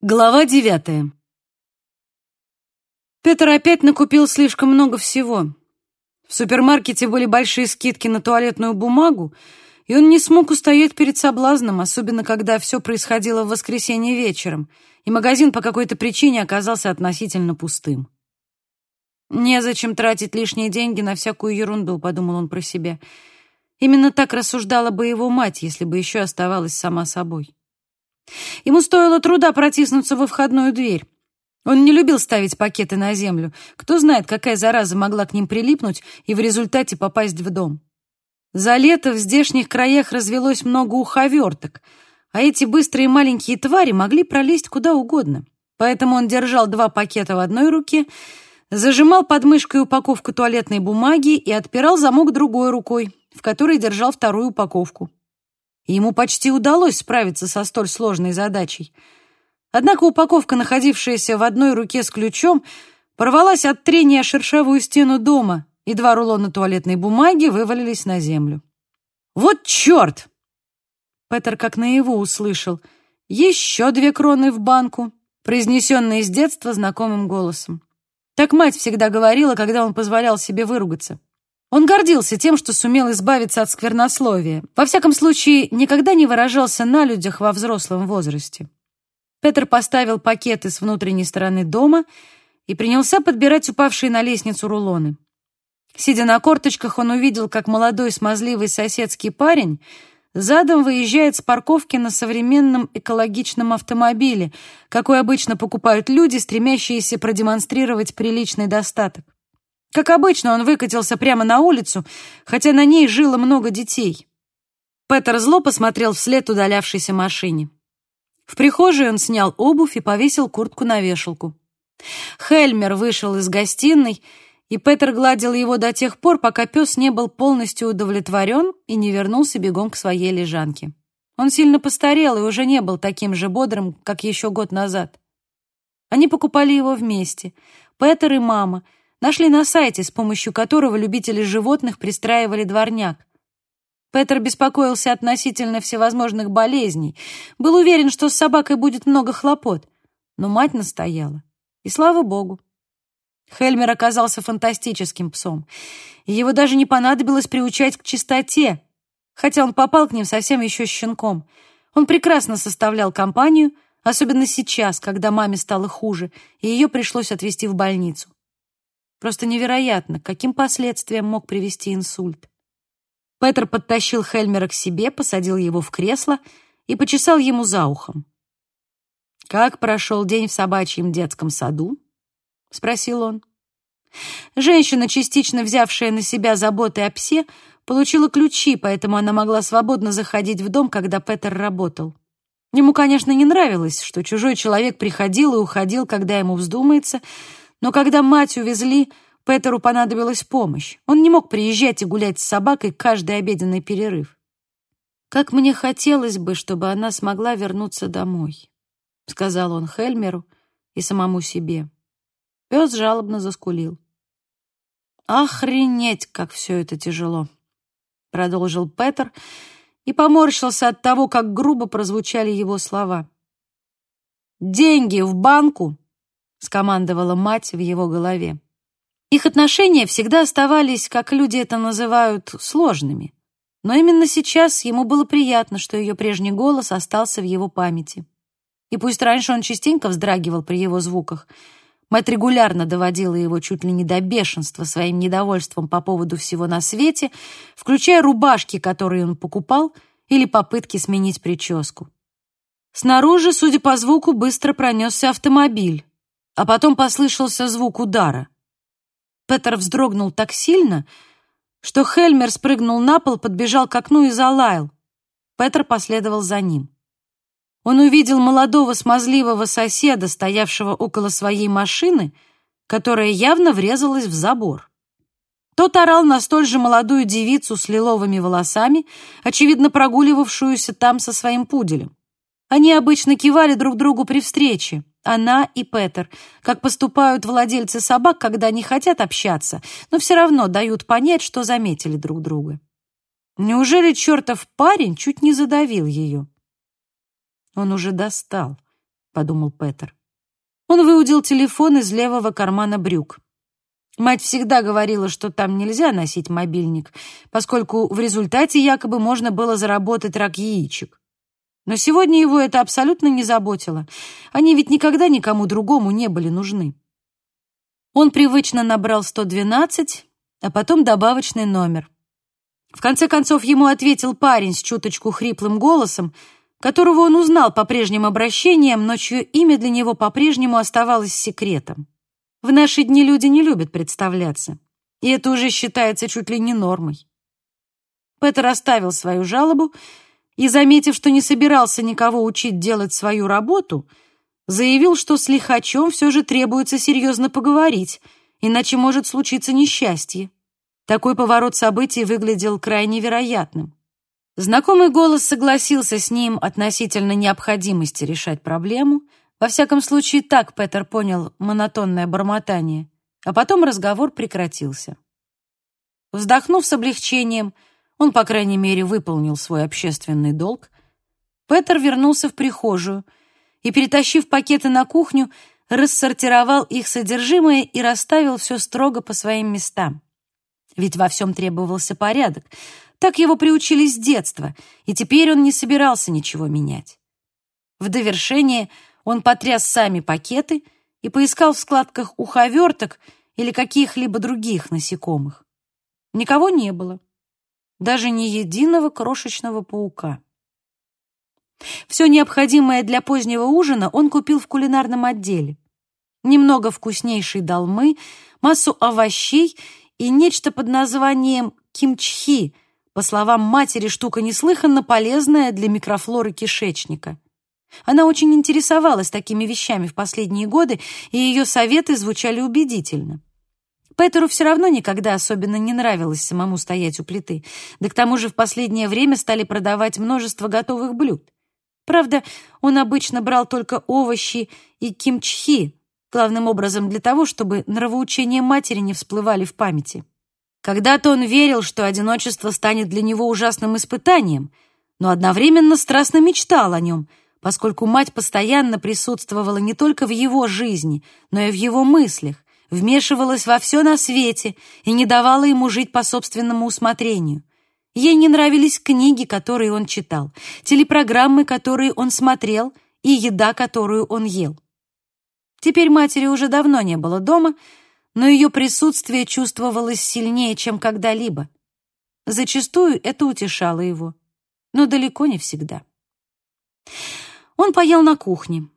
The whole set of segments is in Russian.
Глава девятая. Петр опять накупил слишком много всего. В супермаркете были большие скидки на туалетную бумагу, и он не смог устоять перед соблазном, особенно когда все происходило в воскресенье вечером, и магазин по какой-то причине оказался относительно пустым. «Незачем тратить лишние деньги на всякую ерунду», — подумал он про себя. Именно так рассуждала бы его мать, если бы еще оставалась сама собой. Ему стоило труда протиснуться во входную дверь. Он не любил ставить пакеты на землю. Кто знает, какая зараза могла к ним прилипнуть и в результате попасть в дом. За лето в здешних краях развелось много уховерток, а эти быстрые маленькие твари могли пролезть куда угодно. Поэтому он держал два пакета в одной руке, зажимал под мышкой упаковку туалетной бумаги и отпирал замок другой рукой, в которой держал вторую упаковку и ему почти удалось справиться со столь сложной задачей. Однако упаковка, находившаяся в одной руке с ключом, порвалась от трения шершавую стену дома, и два рулона туалетной бумаги вывалились на землю. «Вот черт!» Петер как наяву услышал. «Еще две кроны в банку», произнесенные с детства знакомым голосом. Так мать всегда говорила, когда он позволял себе выругаться. Он гордился тем, что сумел избавиться от сквернословия. Во всяком случае, никогда не выражался на людях во взрослом возрасте. Петр поставил пакеты с внутренней стороны дома и принялся подбирать упавшие на лестницу рулоны. Сидя на корточках, он увидел, как молодой смазливый соседский парень задом выезжает с парковки на современном экологичном автомобиле, какой обычно покупают люди, стремящиеся продемонстрировать приличный достаток. Как обычно, он выкатился прямо на улицу, хотя на ней жило много детей. Петер зло посмотрел вслед удалявшейся машине. В прихожей он снял обувь и повесил куртку на вешалку. Хельмер вышел из гостиной, и Петер гладил его до тех пор, пока пес не был полностью удовлетворен и не вернулся бегом к своей лежанке. Он сильно постарел и уже не был таким же бодрым, как еще год назад. Они покупали его вместе, Петер и мама — Нашли на сайте, с помощью которого любители животных пристраивали дворняк. Петр беспокоился относительно всевозможных болезней, был уверен, что с собакой будет много хлопот, но мать настояла. И слава богу. Хельмер оказался фантастическим псом, и его даже не понадобилось приучать к чистоте, хотя он попал к ним совсем еще щенком. Он прекрасно составлял компанию, особенно сейчас, когда маме стало хуже, и ее пришлось отвезти в больницу. Просто невероятно, каким последствиям мог привести инсульт. Петр подтащил Хельмера к себе, посадил его в кресло и почесал ему за ухом. «Как прошел день в собачьем детском саду?» — спросил он. Женщина, частично взявшая на себя заботы о псе, получила ключи, поэтому она могла свободно заходить в дом, когда Петр работал. Ему, конечно, не нравилось, что чужой человек приходил и уходил, когда ему вздумается, но когда мать увезли, Петеру понадобилась помощь. Он не мог приезжать и гулять с собакой каждый обеденный перерыв. «Как мне хотелось бы, чтобы она смогла вернуться домой», — сказал он Хельмеру и самому себе. Пес жалобно заскулил. «Охренеть, как все это тяжело!» — продолжил Петер и поморщился от того, как грубо прозвучали его слова. «Деньги в банку — скомандовала мать в его голове. Их отношения всегда оставались, как люди это называют, сложными. Но именно сейчас ему было приятно, что ее прежний голос остался в его памяти. И пусть раньше он частенько вздрагивал при его звуках, мать регулярно доводила его чуть ли не до бешенства своим недовольством по поводу всего на свете, включая рубашки, которые он покупал, или попытки сменить прическу. Снаружи, судя по звуку, быстро пронесся автомобиль а потом послышался звук удара. Петер вздрогнул так сильно, что Хельмер спрыгнул на пол, подбежал к окну и залаял. Петер последовал за ним. Он увидел молодого смазливого соседа, стоявшего около своей машины, которая явно врезалась в забор. Тот орал на столь же молодую девицу с лиловыми волосами, очевидно прогуливавшуюся там со своим пуделем. Они обычно кивали друг другу при встрече, она и Петер, как поступают владельцы собак, когда не хотят общаться, но все равно дают понять, что заметили друг друга. Неужели чертов парень чуть не задавил ее? Он уже достал, подумал Петер. Он выудил телефон из левого кармана брюк. Мать всегда говорила, что там нельзя носить мобильник, поскольку в результате якобы можно было заработать рак яичек. Но сегодня его это абсолютно не заботило. Они ведь никогда никому другому не были нужны. Он привычно набрал 112, а потом добавочный номер. В конце концов ему ответил парень с чуточку хриплым голосом, которого он узнал по прежним обращениям, но чье имя для него по-прежнему оставалось секретом. В наши дни люди не любят представляться, и это уже считается чуть ли не нормой. Петер оставил свою жалобу и, заметив, что не собирался никого учить делать свою работу, заявил, что с лихачом все же требуется серьезно поговорить, иначе может случиться несчастье. Такой поворот событий выглядел крайне вероятным. Знакомый голос согласился с ним относительно необходимости решать проблему — во всяком случае, так Петер понял монотонное бормотание, а потом разговор прекратился. Вздохнув с облегчением, он, по крайней мере, выполнил свой общественный долг, Петер вернулся в прихожую и, перетащив пакеты на кухню, рассортировал их содержимое и расставил все строго по своим местам. Ведь во всем требовался порядок. Так его приучили с детства, и теперь он не собирался ничего менять. В довершение – он потряс сами пакеты и поискал в складках уховерток или каких-либо других насекомых. Никого не было, даже ни единого крошечного паука. Все необходимое для позднего ужина он купил в кулинарном отделе. Немного вкуснейшей долмы, массу овощей и нечто под названием кимчхи, по словам матери, штука неслыханно полезная для микрофлоры кишечника. Она очень интересовалась такими вещами в последние годы, и ее советы звучали убедительно. Петеру все равно никогда особенно не нравилось самому стоять у плиты, да к тому же в последнее время стали продавать множество готовых блюд. Правда, он обычно брал только овощи и кимчхи, главным образом для того, чтобы нравоучения матери не всплывали в памяти. Когда-то он верил, что одиночество станет для него ужасным испытанием, но одновременно страстно мечтал о нем — поскольку мать постоянно присутствовала не только в его жизни, но и в его мыслях, вмешивалась во все на свете и не давала ему жить по собственному усмотрению. Ей не нравились книги, которые он читал, телепрограммы, которые он смотрел, и еда, которую он ел. Теперь матери уже давно не было дома, но ее присутствие чувствовалось сильнее, чем когда-либо. Зачастую это утешало его, но далеко не всегда. Он поел на кухне.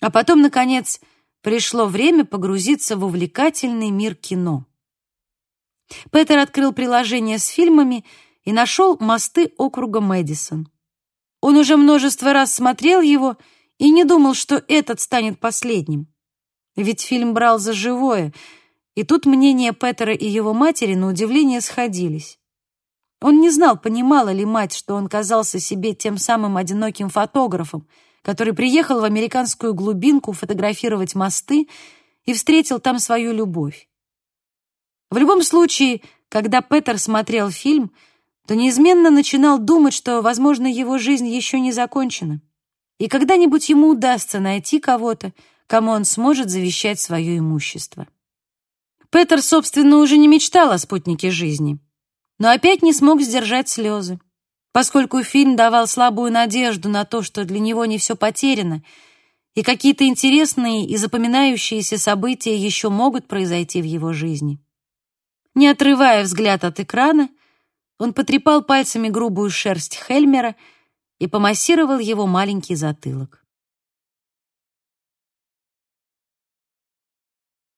А потом, наконец, пришло время погрузиться в увлекательный мир кино. Петер открыл приложение с фильмами и нашел «Мосты округа Мэдисон». Он уже множество раз смотрел его и не думал, что этот станет последним. Ведь фильм брал за живое, и тут мнения Петера и его матери на удивление сходились. Он не знал, понимала ли мать, что он казался себе тем самым одиноким фотографом, который приехал в американскую глубинку фотографировать мосты и встретил там свою любовь. В любом случае, когда Петер смотрел фильм, то неизменно начинал думать, что, возможно, его жизнь еще не закончена, и когда-нибудь ему удастся найти кого-то, кому он сможет завещать свое имущество. Петер, собственно, уже не мечтал о спутнике жизни, но опять не смог сдержать слезы поскольку фильм давал слабую надежду на то, что для него не все потеряно, и какие-то интересные и запоминающиеся события еще могут произойти в его жизни. Не отрывая взгляд от экрана, он потрепал пальцами грубую шерсть Хельмера и помассировал его маленький затылок.